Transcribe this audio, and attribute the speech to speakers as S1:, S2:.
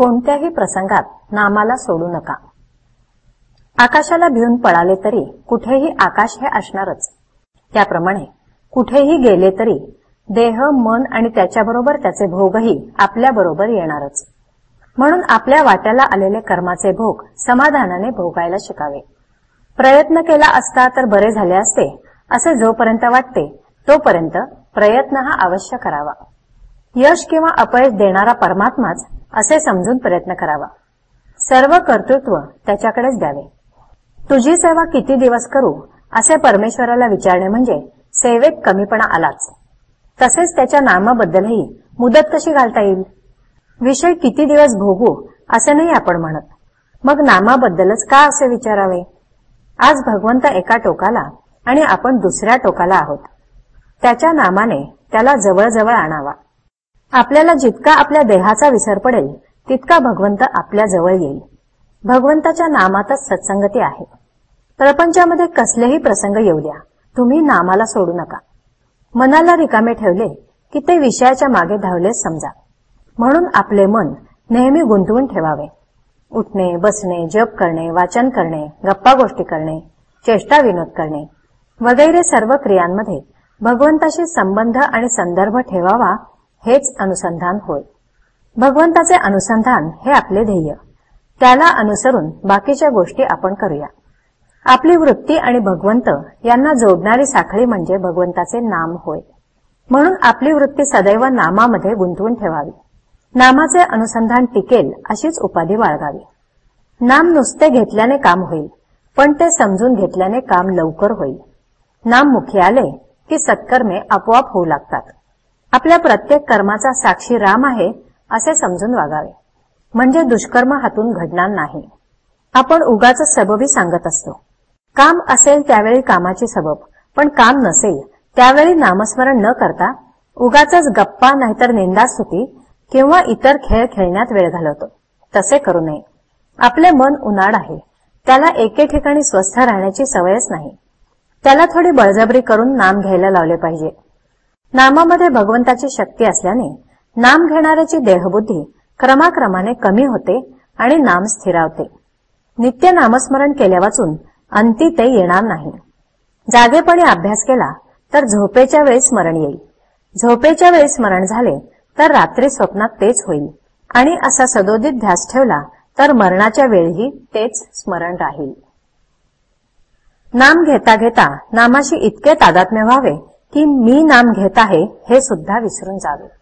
S1: कोणत्याही प्रसंगात नामाला सोडू नका. आकाशाला भिवून पळाले तरी कुठेही आकाश हे असणारच. त्याप्रमाणे कुठेही गेले तरी देह मन आणि त्याच्याबरोबर त्याचे भोगही आपल्याबरोबर येणारच. म्हणून आपल्या वाट्याला आलेले कर्माचे भोग समाधानाने भोगायला शिकावे. प्रयत्न केला असता तर बरे झाले असते असे जोपर्यंत वाटते तोपर्यंत प्रयत्न हा अवश्य करावा. यश किंवा अपयश देणारा परमात्माच असे समजून प्रयत्न करावा. सर्व कर्तृत्व त्याच्याकडेच द्यावे. तुझी सेवा किती दिवस करू असे परमेश्वराला विचारणे म्हणजे सेवेत कमीपणा आलाच. तसेच त्याच्या नामाबद्दलही मुदत कशी घालता येईल? विषय किती दिवस भोगू असे नाही आपण म्हणत. मग नामाबद्दलच का असे विचारावे? आज भगवंत एका टोकाला आणि आपण दुसऱ्या टोकाला आहोत. त्याच्या नामाने त्याला जवळजवळ आणावा. आपल्याला जितका आपल्या देहाचा विसर पडेल तितका भगवंत आपल्या जवळ येईल. भगवंताच्या नामातच सत्संगती आहे. प्रपंचामध्ये कसलेही प्रसंग येऊ द्या. तुम्ही नामाला सोडू नका. मनाला रिकामे ठेवले की ते विषयाच्या मागे धावलेच समजा. म्हणून आपले मन नेहमी गुंतवून ठेवावे. उठणे बसणे जप करणे वाचन करणे गप्पा गोष्टी करणे चेष्टा विनोद करणे वगैरे सर्व क्रियांमध्ये भगवंताशी संबंध आणि संदर्भ ठेवावा हेच अनुसंधान होय. भगवंताचे अनुसंधान हे आपले ध्येय. त्याला अनुसरून बाकीच्या गोष्टी आपण करूया. आपली वृत्ती आणि भगवंत यांना जोडणारी साखळी म्हणजे भगवंताचे नाम होय. म्हणून आपली वृत्ती सदैव नामामध्ये गुंतवून ठेवावी. नामाचे अनुसंधान टिकेल अशीच उपाधी बाळगावी. नाम नुसते घेतल्याने काम होईल पण ते समजून घेतल्याने काम लवकर होईल. नाम मुखी आले की सत्कर्मे आपोआप होऊ लागतात. आपल्या प्रत्येक कर्माचा साक्षी राम आहे असे समजून वागावे. म्हणजे दुष्कर्म हातून घडणार नाही. आपण उगाच सबबी सांगत असतो. काम असेल त्यावेळी कामाची सबब पण काम नसेल त्यावेळी नामस्मरण न करता उगाच गप्पा नाहीतर निंदास्तुती किंवा इतर खेळ खेळण्यात वेळ घालवतो. तसे करू नये. आपले मन उन्हाळ आहे. त्याला एके ठिकाणी स्वस्थ राहण्याची सवयच नाही. त्याला थोडी बळजबरी करून नाम घ्यायला लावले पाहिजे. नामामध्ये भगवंताची शक्ती असल्याने नाम घेणाऱ्याची देहबुद्धी क्रमाक्रमाने कमी होते आणि नाम स्थिरावते. नित्य नामस्मरण केल्या वाचून अंती ते येणार नाही. जागेपणे अभ्यास केला तर झोपेच्या वेळी स्मरण येईल. झोपेच्या वेळी स्मरण झाले तर रात्री स्वप्नात तेच होईल. आणि असा सदोदित ध्यास ठेवला तर मरणाच्या वेळीही तेच स्मरण राहील. नाम घेता घेता नामाशी इतके तादात्म्य व्हावे की मी नाम घेत आहे हे सुद्धा विसरून जावे.